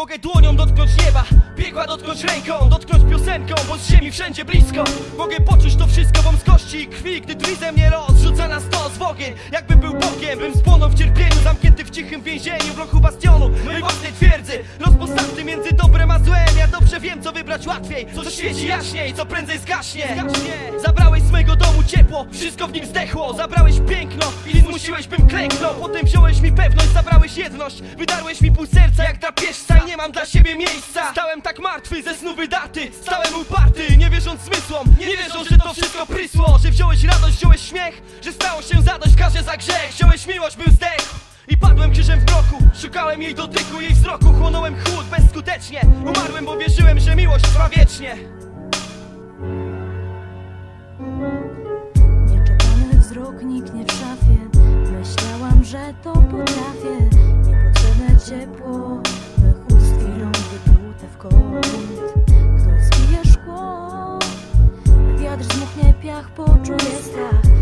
Mogę dłonią dotknąć nieba, piekła dotknąć ręką Dotknąć piosenką, bo z ziemi wszędzie blisko. Mogę poczuć to wszystko wąskości i krwi Gdy drzwi ze mnie rozrzuca na stos w ogień Jakbym był Bogiem, bym spłonął w cierpieniu Zamknięty w cichym więzieniu, w lochu bastionu Mej własnej twierdzy, rozpostawiony między dobrem a co wybrać łatwiej Co świeci jaśniej, co prędzej zgaśnie. Zabrałeś z mojego domu ciepło, wszystko w nim zdechło. Zabrałeś piękno i zmusiłeś bym klęknął. Potem wziąłeś mi pewność, zabrałeś jedność. Wydarłeś mi pół serca jak drapieżca nie mam dla siebie miejsca. Stałem tak martwy, ze snu wydaty Stałem uparty, nie wierząc zmysłom Nie wierząc, że to wszystko prysło. Że wziąłeś radość, wziąłeś śmiech Że stało się zadość karze za grzech Wziąłeś miłość, bym zdechł i padłem krzyżem w mroku Szukałem jej dotyku, jej wzroku. Chłonąłem chłód bezskutecznie Umarłem, bo wierzyłem, że miłość trwa wiecznie. Nieczekany wzrok niknie w szafie. Myślałam, że to potrafię. Niepotrzebne ciepło Mych ust i rąk w kąt Ktoś zbije szkło Wiatr zmuchnie piach, poczuje strach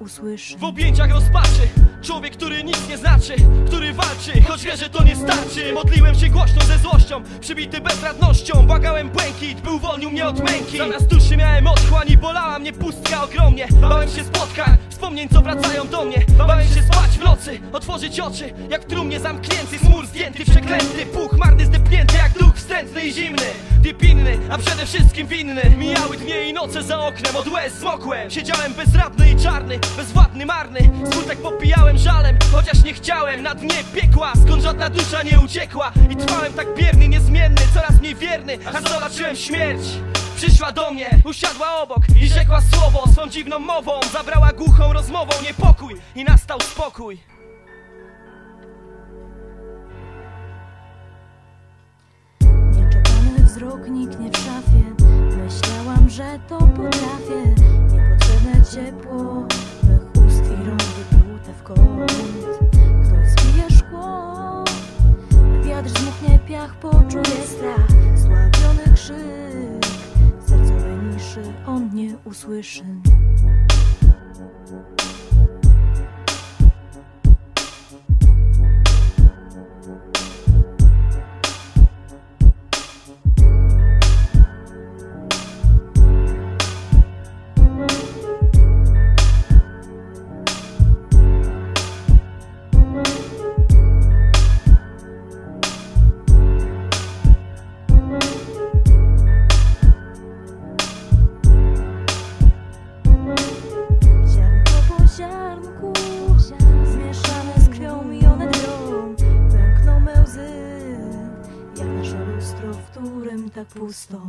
usłyszy. W objęciach rozpaczy Człowiek, który nic nie znaczy Który walczy, choć wie, że to nie starczy. Modliłem się głośno ze złością Przybity bezradnością. Błagałem błękit, by uwolnił mnie od męki. Zamiast duszy miałem otchłań i bolała mnie pustka ogromnie. Bałem się spotkań, wspomnień co wracają do mnie. Bałem się spać w nocy, otworzyć oczy Jak trumnie zamknięty, smur zdjęty, przeklęty. Puch marny, zdepnięty jak duch wstrętny i zimny Typ inny, a przede wszystkim winny. Mijały dnie i noce za oknem, od łez zmokłem Siedziałem bezradny i czarny, bezwładny, marny. Smutek popijałem żalem, chociaż nie chciałem. Na dnie piekła, skąd żadna dusza nie uciekła. I trwałem tak bierny, niezmienny, coraz mniej wierny. Aż zobaczyłem? Śmierć Przyszła do mnie, usiadła obok i rzekła słowo. Swą dziwną mową, zabrała głuchą rozmową. Niepokój I nastał spokój Wzrok niknie w szafie Myślałam, że to potrafię. Niepotrzebne ciepło Mych ust i rąk wyplute w kąt Ktoś zbije szkło Wiatr zmuchnie piach, poczuje strach. Sławiony krzyk Sercowej niszy on nie usłyszy kapusto.